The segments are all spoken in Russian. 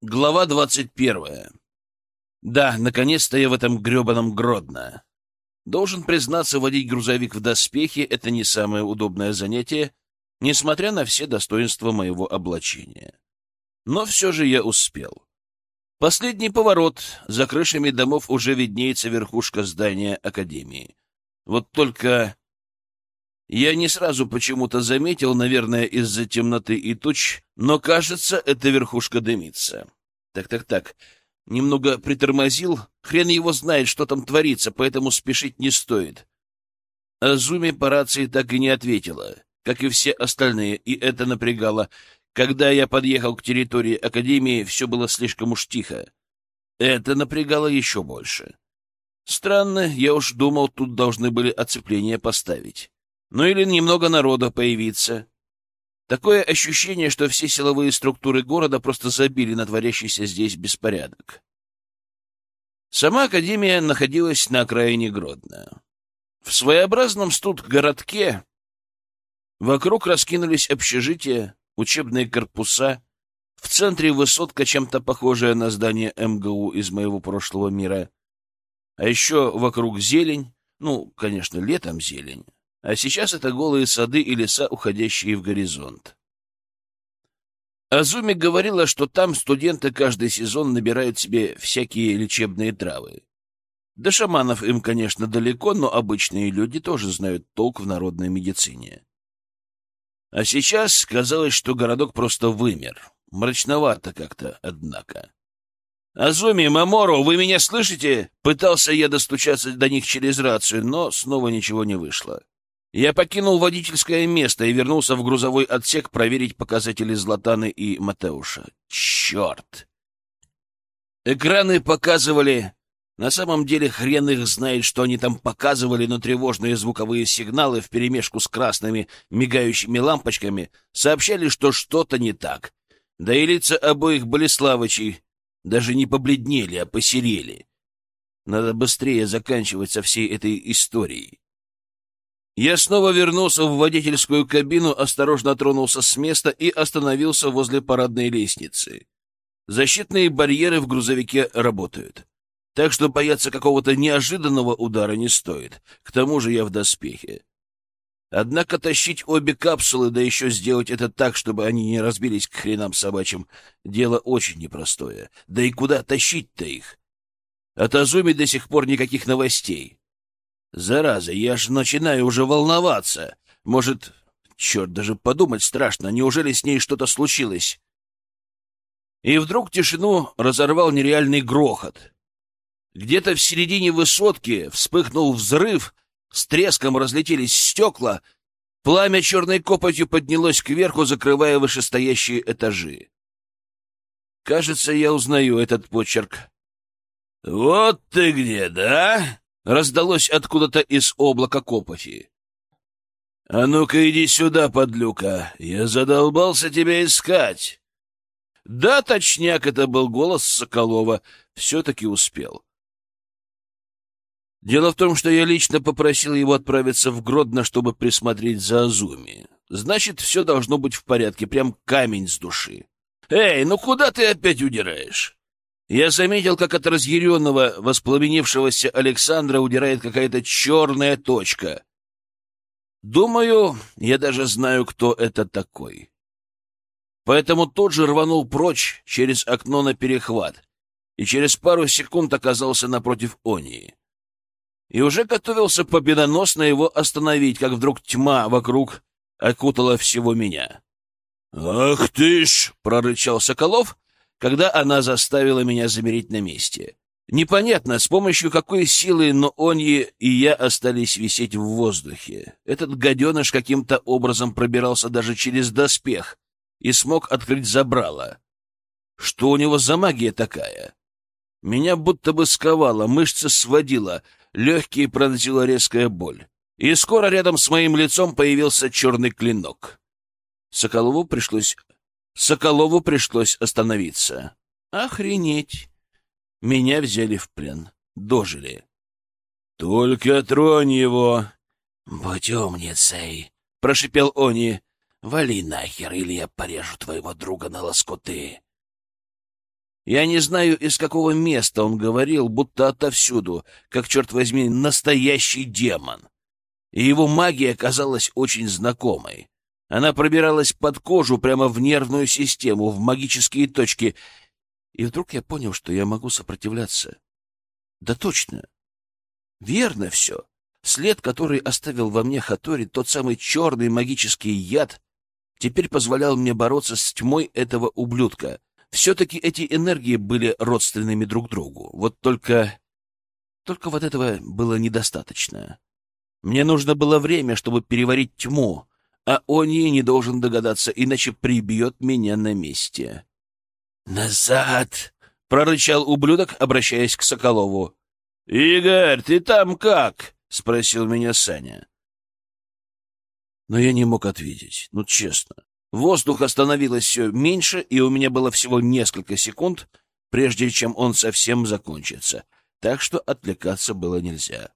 Глава двадцать первая. Да, наконец-то я в этом гребаном Гродно. Должен признаться, водить грузовик в доспехе — это не самое удобное занятие, несмотря на все достоинства моего облачения. Но все же я успел. Последний поворот. За крышами домов уже виднеется верхушка здания Академии. Вот только я не сразу почему-то заметил, наверное, из-за темноты и туч, но, кажется, эта верхушка дымится. Так-так-так, немного притормозил, хрен его знает, что там творится, поэтому спешить не стоит. Азуми по рации так и не ответила, как и все остальные, и это напрягало. Когда я подъехал к территории Академии, все было слишком уж тихо. Это напрягало еще больше. Странно, я уж думал, тут должны были оцепление поставить. Ну или немного народа появиться. Такое ощущение, что все силовые структуры города просто забили на творящийся здесь беспорядок. Сама Академия находилась на окраине Гродно. В своеобразном студ-городке вокруг раскинулись общежития, учебные корпуса, в центре высотка, чем-то похожая на здание МГУ из моего прошлого мира. А еще вокруг зелень, ну, конечно, летом зелень, а сейчас это голые сады и леса, уходящие в горизонт. Азуми говорила, что там студенты каждый сезон набирают себе всякие лечебные травы. До шаманов им, конечно, далеко, но обычные люди тоже знают толк в народной медицине. А сейчас казалось, что городок просто вымер. Мрачновато как-то, однако. «Азуми, Маморо, вы меня слышите?» Пытался я достучаться до них через рацию, но снова ничего не вышло. Я покинул водительское место и вернулся в грузовой отсек проверить показатели Златаны и Матеуша. Черт! Экраны показывали... На самом деле хрен их знает, что они там показывали, но тревожные звуковые сигналы вперемешку с красными мигающими лампочками сообщали, что что-то не так. Да и лица обоих Болеславычей даже не побледнели, а посерели. Надо быстрее заканчивать со всей этой историей. Я снова вернулся в водительскую кабину, осторожно тронулся с места и остановился возле парадной лестницы. Защитные барьеры в грузовике работают. Так что бояться какого-то неожиданного удара не стоит. К тому же я в доспехе. Однако тащить обе капсулы, да еще сделать это так, чтобы они не разбились к хренам собачьим, дело очень непростое. Да и куда тащить-то их? От Азуми до сих пор никаких новостей. Зараза, я ж начинаю уже волноваться. Может, черт, даже подумать страшно, неужели с ней что-то случилось? И вдруг тишину разорвал нереальный грохот. Где-то в середине высотки вспыхнул взрыв, с треском разлетелись стекла, пламя черной копотью поднялось кверху, закрывая вышестоящие этажи. Кажется, я узнаю этот почерк. «Вот ты где, да?» Раздалось откуда-то из облака копоти. — А ну-ка иди сюда, подлюка, я задолбался тебя искать. Да, точняк, это был голос Соколова, все-таки успел. Дело в том, что я лично попросил его отправиться в Гродно, чтобы присмотреть за Азуми. Значит, все должно быть в порядке, прям камень с души. Эй, ну куда ты опять удираешь? Я заметил, как от разъяренного, воспламенившегося Александра удирает какая-то черная точка. Думаю, я даже знаю, кто это такой. Поэтому тот же рванул прочь через окно на перехват и через пару секунд оказался напротив Онии. И уже готовился победоносно его остановить, как вдруг тьма вокруг окутала всего меня. «Ах ты ж!» — прорычал Соколов — когда она заставила меня замереть на месте. Непонятно, с помощью какой силы, но Оньи и я остались висеть в воздухе. Этот гаденыш каким-то образом пробирался даже через доспех и смог открыть забрало. Что у него за магия такая? Меня будто бы сковало, мышцы сводило, легкие пронзила резкая боль. И скоро рядом с моим лицом появился черный клинок. Соколову пришлось Соколову пришлось остановиться. Охренеть! Меня взяли в плен. Дожили. — Только тронь его! — Будь умницей! — прошипел Они. — Вали нахер, или я порежу твоего друга на лоскуты. Я не знаю, из какого места он говорил, будто отовсюду, как, черт возьми, настоящий демон. И его магия казалась очень знакомой. Она пробиралась под кожу прямо в нервную систему, в магические точки. И вдруг я понял, что я могу сопротивляться. Да точно. Верно все. След, который оставил во мне Хатори, тот самый черный магический яд, теперь позволял мне бороться с тьмой этого ублюдка. Все-таки эти энергии были родственными друг другу. Вот только... Только вот этого было недостаточно. Мне нужно было время, чтобы переварить тьму, а он ей не должен догадаться, иначе прибьет меня на месте. «Назад!» — прорычал ублюдок, обращаясь к Соколову. «Игорь, ты там как?» — спросил меня Саня. Но я не мог ответить, ну честно. Воздуха становилось все меньше, и у меня было всего несколько секунд, прежде чем он совсем закончится, так что отвлекаться было нельзя.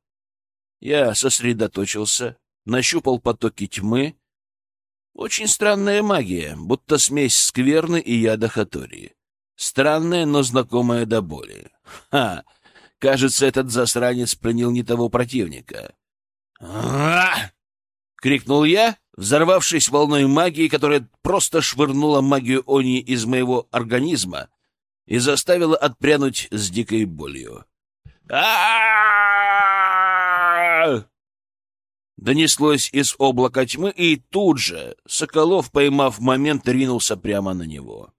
Я сосредоточился, нащупал потоки тьмы. Очень странная магия, будто смесь скверны и яда Хатории. Странная, но знакомая до боли. Ха! Кажется, этот засранец принял не того противника. крикнул я, взорвавшись волной магии, которая просто швырнула магию Они из моего организма и заставила отпрянуть с дикой болью. Донеслось из облака тьмы, и тут же Соколов, поймав момент, ринулся прямо на него.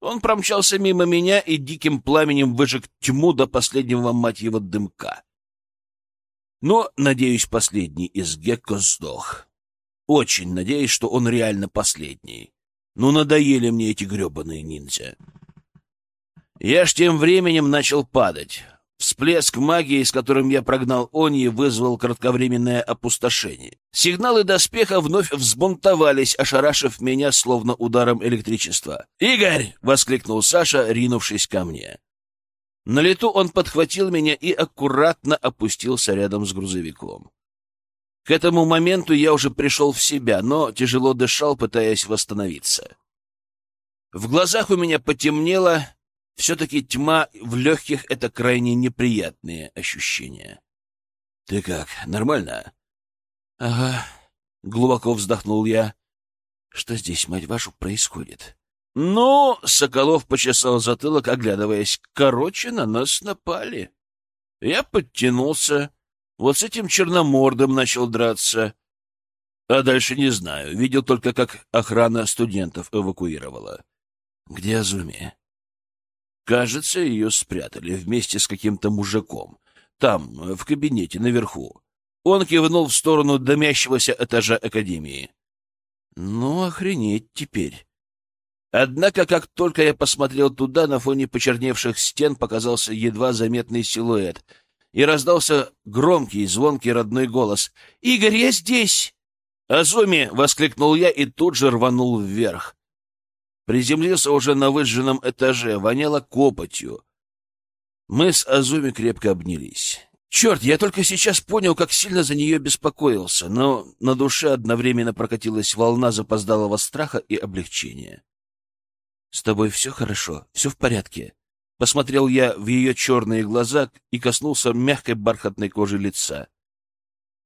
Он промчался мимо меня и диким пламенем выжег тьму до последнего, мать его, дымка. Но, надеюсь, последний из Гекко сдох. Очень надеюсь, что он реально последний. Ну, надоели мне эти гребаные ниндзя. Я ж тем временем начал падать. Всплеск магии, с которым я прогнал Они, вызвал кратковременное опустошение. Сигналы доспеха вновь взбунтовались, ошарашив меня словно ударом электричества. «Игорь!» — воскликнул Саша, ринувшись ко мне. На лету он подхватил меня и аккуратно опустился рядом с грузовиком. К этому моменту я уже пришел в себя, но тяжело дышал, пытаясь восстановиться. В глазах у меня потемнело, все-таки тьма в легких — это крайне неприятные ощущения. — Ты как, нормально? — Ага, — глубоко вздохнул я. — Что здесь, мать вашу, происходит? — Ну, Соколов почесал затылок, оглядываясь. Короче, на нас напали. Я подтянулся. Вот с этим черномордом начал драться. А дальше не знаю. Видел только, как охрана студентов эвакуировала. — Где Азуми? Кажется, ее спрятали вместе с каким-то мужиком. Там, в кабинете, наверху. Он кивнул в сторону дымящегося этажа Академии. Ну, охренеть теперь. Однако, как только я посмотрел туда, на фоне почерневших стен показался едва заметный силуэт, и раздался громкий, звонкий родной голос. «Игорь, я здесь!» «Азуми!» — воскликнул я и тут же рванул вверх. Приземлился уже на выжженном этаже, воняло копотью. Мы с Азуми крепко обнялись. Черт, я только сейчас понял, как сильно за нее беспокоился, но на душе одновременно прокатилась волна запоздалого страха и облегчения. — С тобой все хорошо, все в порядке. Посмотрел я в ее черные глаза и коснулся мягкой бархатной кожи лица.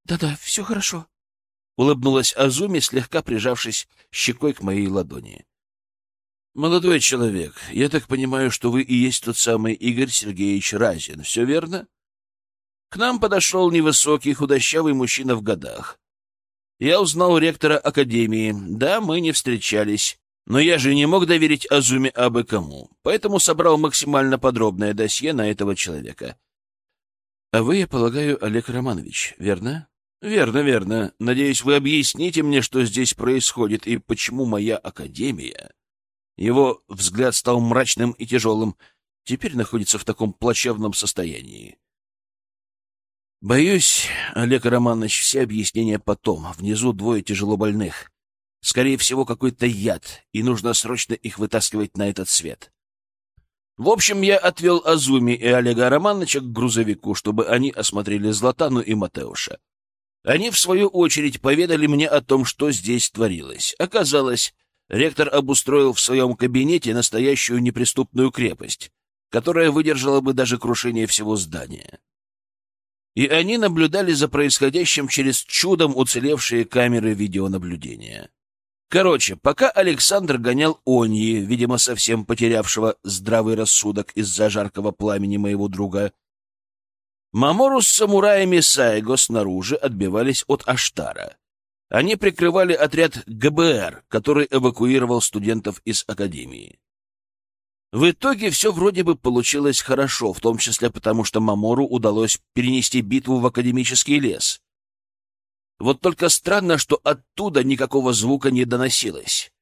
«Да — Да-да, все хорошо, — улыбнулась Азуми, слегка прижавшись щекой к моей ладони. «Молодой человек, я так понимаю, что вы и есть тот самый Игорь Сергеевич Разин, все верно?» К нам подошел невысокий, худощавый мужчина в годах. Я узнал ректора академии. Да, мы не встречались. Но я же не мог доверить Азуме абы кому, поэтому собрал максимально подробное досье на этого человека. А вы, я полагаю, Олег Романович, верно? Верно, верно. Надеюсь, вы объясните мне, что здесь происходит и почему моя академия его взгляд стал мрачным и тяжелым. Теперь находится в таком плачевном состоянии. Боюсь, Олег Романович, все объяснения потом. Внизу двое тяжело больных. Скорее всего, какой-то яд, и нужно срочно их вытаскивать на этот свет. В общем, я отвел Азуми и Олега Романовича к грузовику, чтобы они осмотрели Златану и Матеуша. Они, в свою очередь, поведали мне о том, что здесь творилось. Оказалось, ректор обустроил в своем кабинете настоящую неприступную крепость, которая выдержала бы даже крушение всего здания. И они наблюдали за происходящим через чудом уцелевшие камеры видеонаблюдения. Короче, пока Александр гонял Оньи, видимо, совсем потерявшего здравый рассудок из-за жаркого пламени моего друга, Мамору с самураями Сайго снаружи отбивались от Аштара. Они прикрывали отряд ГБР, который эвакуировал студентов из академии. В итоге все вроде бы получилось хорошо, в том числе потому, что Мамору удалось перенести битву в академический лес. Вот только странно, что оттуда никакого звука не доносилось.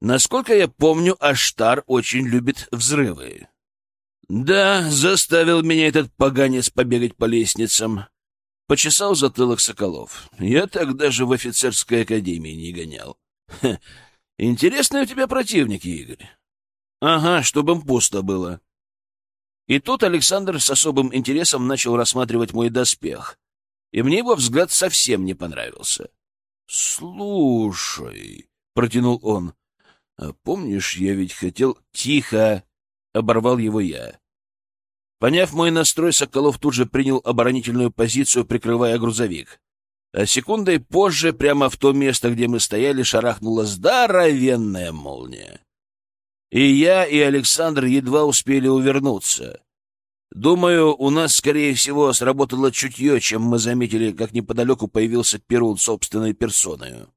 Насколько я помню, Аштар очень любит взрывы. Да, заставил меня этот поганец побегать по лестницам. Почесал затылок Соколов. Я так даже в офицерской академии не гонял. Ха, интересный у тебя противник, Игорь. Ага, чтобы им пусто было. И тут Александр с особым интересом начал рассматривать мой доспех и мне его взгляд совсем не понравился. — Слушай, — протянул он, — а помнишь, я ведь хотел... — Тихо! — оборвал его я. Поняв мой настрой, Соколов тут же принял оборонительную позицию, прикрывая грузовик. А секундой позже, прямо в то место, где мы стояли, шарахнула здоровенная молния. И я, и Александр едва успели увернуться. Думаю, у нас, скорее всего, сработало чутье, чем мы заметили, как неподалеку появился Перун собственной персоною.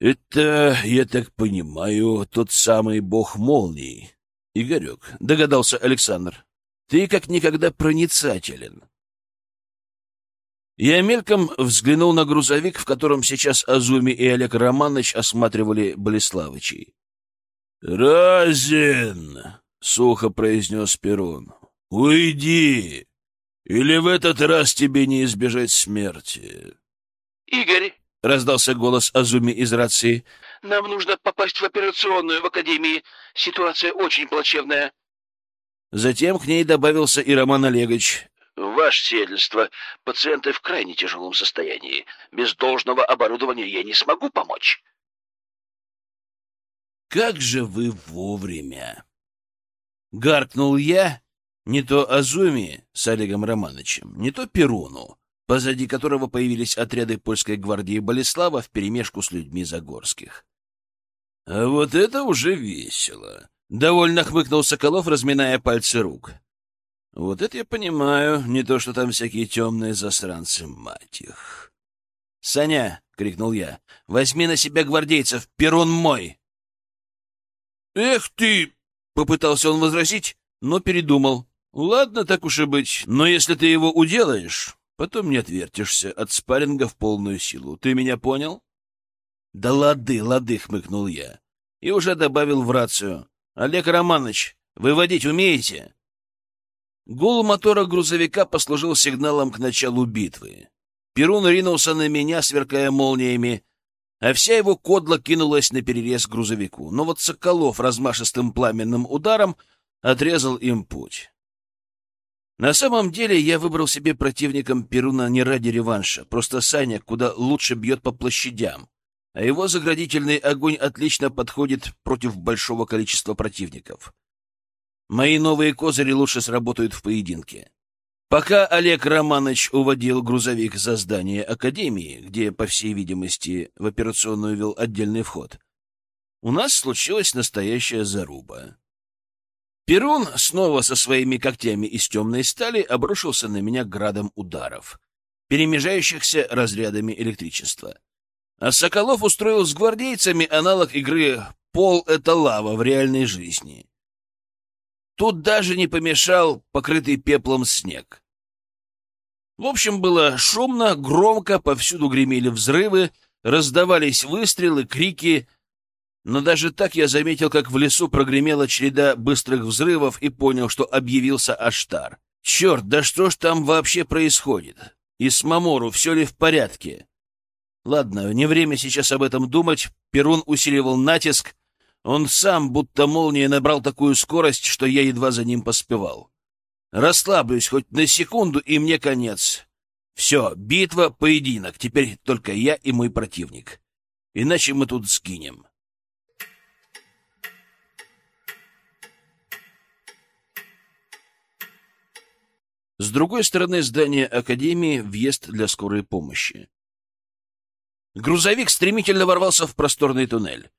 «Это, я так понимаю, тот самый бог молний, Игорек», — догадался Александр. «Ты как никогда проницателен». Я мельком взглянул на грузовик, в котором сейчас Азуми и Олег Романович осматривали Болеславычей. «Разин!» — сухо произнес Перун. «Уйди! Или в этот раз тебе не избежать смерти!» «Игорь!» — раздался голос Азуми из рации. «Нам нужно попасть в операционную в Академии. Ситуация очень плачевная». Затем к ней добавился и Роман Олегович. «Ваше сельство, пациенты в крайне тяжелом состоянии. Без должного оборудования я не смогу помочь». Как же вы вовремя! Гаркнул я, не то Азуми с Олегом Романовичем, не то Перуну, позади которого появились отряды польской гвардии Болеслава вперемешку с людьми Загорских. А вот это уже весело. Довольно хмыкнул Соколов, разминая пальцы рук. Вот это я понимаю, не то что там всякие темные засранцы, мать их. «Саня!» — крикнул я. «Возьми на себя гвардейцев! Перун мой!» «Эх ты!» — попытался он возразить, но передумал. «Ладно, так уж и быть, но если ты его уделаешь, потом не отвертишься от спарринга в полную силу. Ты меня понял?» «Да лады, лады!» — хмыкнул я. И уже добавил в рацию. «Олег Романович, выводить умеете?» Гул мотора грузовика послужил сигналом к началу битвы. Перун ринулся на меня, сверкая молниями, а вся его кодла кинулась на перерез грузовику. Но вот Соколов размашистым пламенным ударом отрезал им путь. На самом деле я выбрал себе противником Перуна не ради реванша, просто Саня куда лучше бьет по площадям, а его заградительный огонь отлично подходит против большого количества противников. Мои новые козыри лучше сработают в поединке. Пока Олег Романович уводил грузовик за здание Академии, где, по всей видимости, в операционную вел отдельный вход, у нас случилась настоящая заруба. Перун снова со своими когтями из темной стали обрушился на меня градом ударов, перемежающихся разрядами электричества. А Соколов устроил с гвардейцами аналог игры «Пол — это лава» в реальной жизни — Тут даже не помешал покрытый пеплом снег. В общем, было шумно, громко, повсюду гремели взрывы, раздавались выстрелы, крики. Но даже так я заметил, как в лесу прогремела череда быстрых взрывов и понял, что объявился Аштар. Черт, да что ж там вообще происходит? И с Мамору все ли в порядке? Ладно, не время сейчас об этом думать. Перун усиливал натиск, он сам, будто молния, набрал такую скорость, что я едва за ним поспевал. Расслаблюсь хоть на секунду, и мне конец. Все, битва, поединок. Теперь только я и мой противник. Иначе мы тут сгинем. С другой стороны здания Академии въезд для скорой помощи. Грузовик стремительно ворвался в просторный туннель.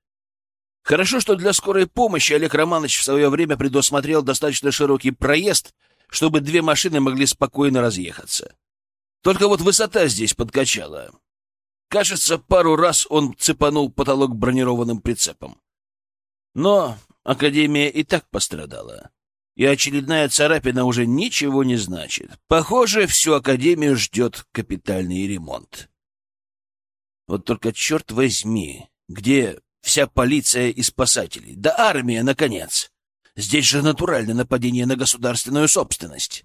Хорошо, что для скорой помощи Олег Романович в свое время предусмотрел достаточно широкий проезд, чтобы две машины могли спокойно разъехаться. Только вот высота здесь подкачала. Кажется, пару раз он цепанул потолок бронированным прицепом. Но Академия и так пострадала и очередная царапина уже ничего не значит. Похоже, всю Академию ждет капитальный ремонт. Вот только черт возьми, где вся полиция и спасатели? Да армия, наконец! Здесь же натуральное нападение на государственную собственность.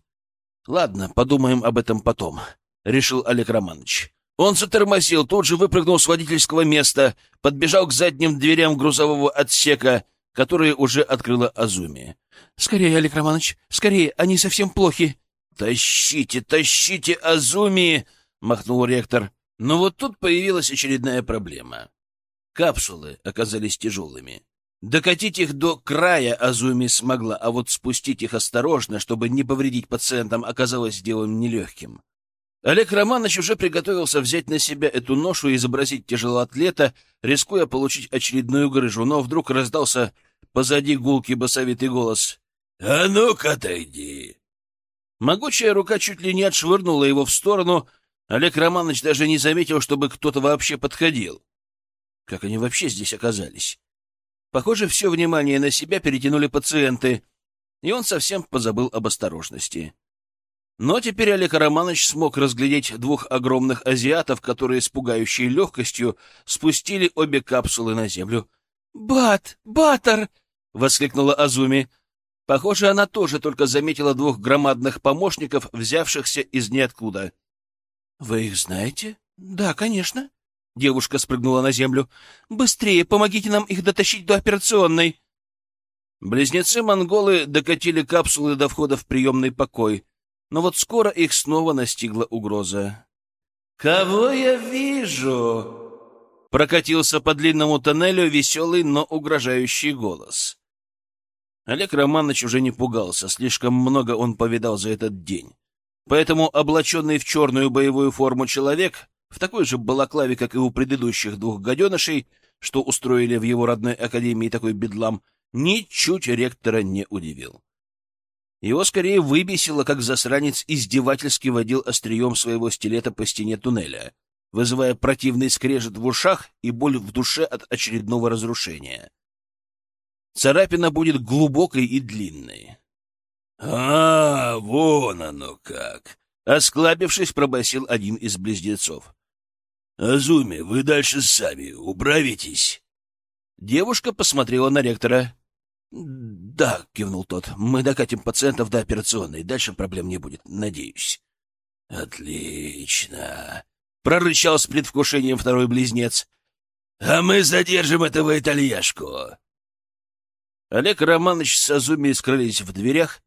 Ладно, подумаем об этом потом, — решил Олег Романович. Он затормозил, тут же выпрыгнул с водительского места, подбежал к задним дверям грузового отсека — которые уже открыла Азуми. — Скорее, Олег Романович, скорее, они совсем плохи. — Тащите, тащите Азуми! — махнул ректор. Но вот тут появилась очередная проблема. Капсулы оказались тяжелыми. Докатить их до края Азуми смогла, а вот спустить их осторожно, чтобы не повредить пациентам, оказалось делом нелегким. Олег Романович уже приготовился взять на себя эту ношу и изобразить тяжелоатлета, рискуя получить очередную грыжу, но вдруг раздался Позади гулкий басовитый голос. «А ну-ка, отойди!» Могучая рука чуть ли не отшвырнула его в сторону. Олег Романович даже не заметил, чтобы кто-то вообще подходил. Как они вообще здесь оказались? Похоже, все внимание на себя перетянули пациенты, и он совсем позабыл об осторожности. Но теперь Олег Романович смог разглядеть двух огромных азиатов, которые с пугающей легкостью спустили обе капсулы на землю. «Бат! Батор!» воскликнула Азуми. Похоже, она тоже только заметила двух громадных помощников, взявшихся из ниоткуда. Вы их знаете? Да, конечно. Девушка спрыгнула на землю. Быстрее, помогите нам их дотащить до операционной. Близнецы-монголы докатили капсулы до входа в приемный покой, но вот скоро их снова настигла угроза. «Кого я вижу?» Прокатился по длинному тоннелю веселый, но угрожающий голос. Олег Романович уже не пугался, слишком много он повидал за этот день. Поэтому облаченный в черную боевую форму человек, в такой же балаклаве, как и у предыдущих двух гаденышей, что устроили в его родной академии такой бедлам, ничуть ректора не удивил. Его скорее выбесило, как засранец издевательски водил острием своего стилета по стене туннеля, вызывая противный скрежет в ушах и боль в душе от очередного разрушения. Царапина будет глубокой и длинной. — А, вон оно как! — осклабившись, пробасил один из близнецов. — Азуми, вы дальше сами управитесь. Девушка посмотрела на ректора. — Да, — кивнул тот, — мы докатим пациентов до операционной. Дальше проблем не будет, надеюсь. — Отлично! — прорычал с предвкушением второй близнец. — А мы задержим этого итальяшку. Олег Романович с Азуми скрылись в дверях.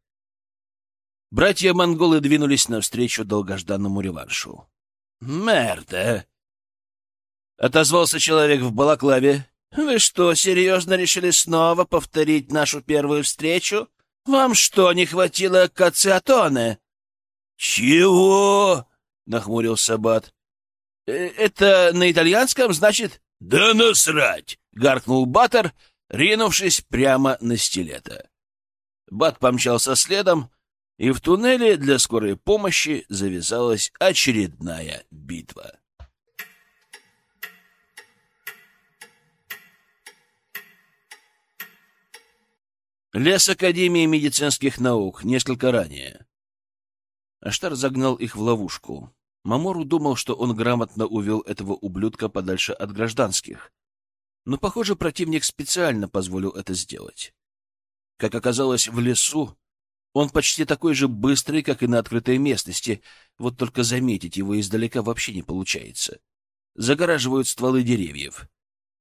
Братья-монголы двинулись навстречу долгожданному реваншу. «Мерда!» — отозвался человек в балаклаве. «Вы что, серьезно решили снова повторить нашу первую встречу? Вам что, не хватило кациатоне?» «Чего?» — нахмурился Бат. «Э, «Это на итальянском, значит?» «Да насрать!» — гаркнул Баттер — ринувшись прямо на стилета. Бат помчался следом, и в туннеле для скорой помощи завязалась очередная битва. Лес Академии медицинских наук несколько ранее. Аштар загнал их в ловушку. Мамору думал, что он грамотно увел этого ублюдка подальше от гражданских, но, похоже, противник специально позволил это сделать. Как оказалось, в лесу он почти такой же быстрый, как и на открытой местности, вот только заметить его издалека вообще не получается. Загораживают стволы деревьев.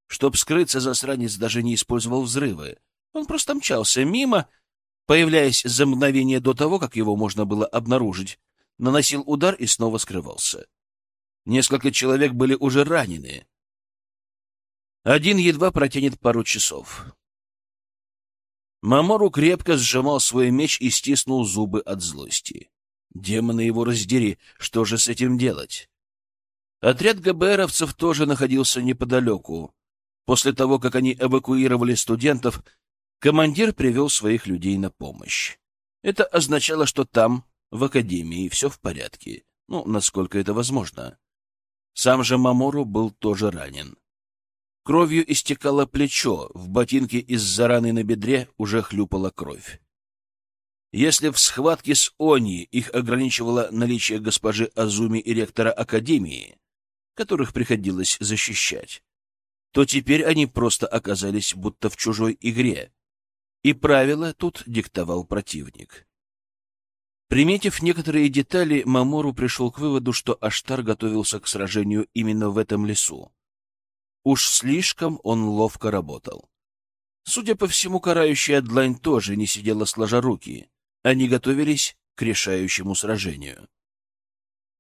Чтоб скрыться, засранец даже не использовал взрывы. Он просто мчался мимо, появляясь за мгновение до того, как его можно было обнаружить. Наносил удар и снова скрывался. Несколько человек были уже ранены. Один едва протянет пару часов. Мамору крепко сжимал свой меч и стиснул зубы от злости. Демоны его раздери, что же с этим делать? Отряд ГБРовцев тоже находился неподалеку. После того, как они эвакуировали студентов, командир привел своих людей на помощь. Это означало, что там, в академии, все в порядке. Ну, насколько это возможно. Сам же Мамору был тоже ранен. Кровью истекало плечо, в ботинке из-за раны на бедре уже хлюпала кровь. Если в схватке с Они их ограничивало наличие госпожи Азуми и ректора Академии, которых приходилось защищать, то теперь они просто оказались будто в чужой игре, и правила тут диктовал противник. Приметив некоторые детали, Мамору пришел к выводу, что Аштар готовился к сражению именно в этом лесу. Уж слишком он ловко работал. Судя по всему, карающая длань тоже не сидела сложа руки. Они готовились к решающему сражению.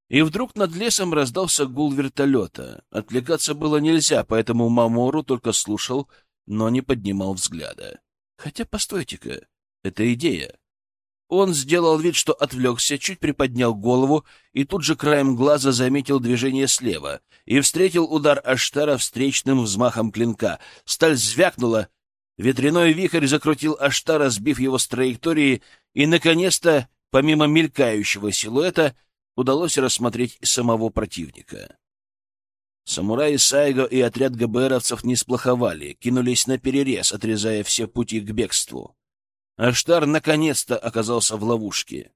И вдруг над лесом раздался гул вертолета. Отвлекаться было нельзя, поэтому Мамору только слушал, но не поднимал взгляда. Хотя, постойте-ка, это идея. Он сделал вид, что отвлекся, чуть приподнял голову и тут же краем глаза заметил движение слева и встретил удар Аштара встречным взмахом клинка. Сталь звякнула, ветряной вихрь закрутил Аштара, сбив его с траектории, и, наконец-то, помимо мелькающего силуэта, удалось рассмотреть самого противника. Самураи Сайго и отряд ГБРовцев не сплоховали, кинулись на перерез, отрезая все пути к бегству. Аштар наконец-то оказался в ловушке.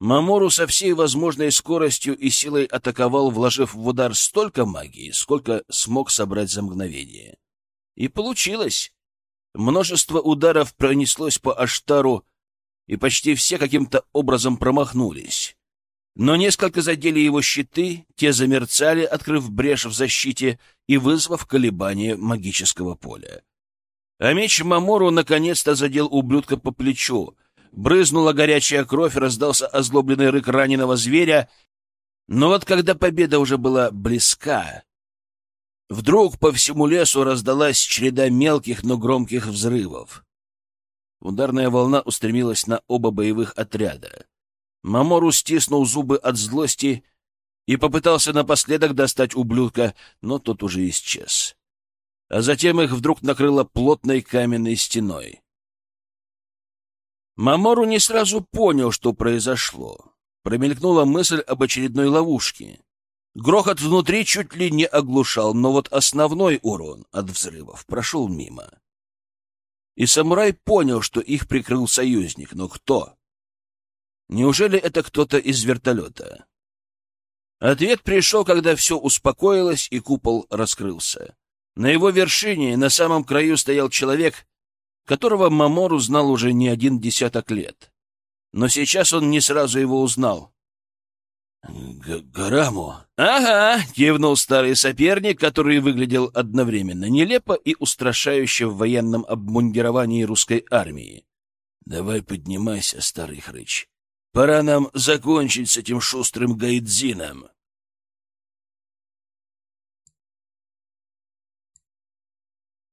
Мамору со всей возможной скоростью и силой атаковал, вложив в удар столько магии, сколько смог собрать за мгновение. И получилось. Множество ударов пронеслось по Аштару, и почти все каким-то образом промахнулись. Но несколько задели его щиты, те замерцали, открыв брешь в защите и вызвав колебание магического поля. А меч Мамору наконец-то задел ублюдка по плечу. Брызнула горячая кровь, раздался озлобленный рык раненого зверя. Но вот когда победа уже была близка, вдруг по всему лесу раздалась череда мелких, но громких взрывов. Ударная волна устремилась на оба боевых отряда. Мамору стиснул зубы от злости и попытался напоследок достать ублюдка, но тот уже исчез. А затем их вдруг накрыло плотной каменной стеной. Мамору не сразу понял, что произошло. Промелькнула мысль об очередной ловушке. Грохот внутри чуть ли не оглушал, но вот основной урон от взрывов прошел мимо. И самурай понял, что их прикрыл союзник, но кто? Неужели это кто-то из вертолета? Ответ пришел, когда все успокоилось и купол раскрылся. На его вершине, на самом краю, стоял человек, которого Мамору знал уже не один десяток лет. Но сейчас он не сразу его узнал. «Гараму?» «Ага», — кивнул старый соперник, который выглядел одновременно нелепо и устрашающе в военном обмундировании русской армии. «Давай поднимайся, старый хрыч. Пора нам закончить с этим шустрым гайдзином.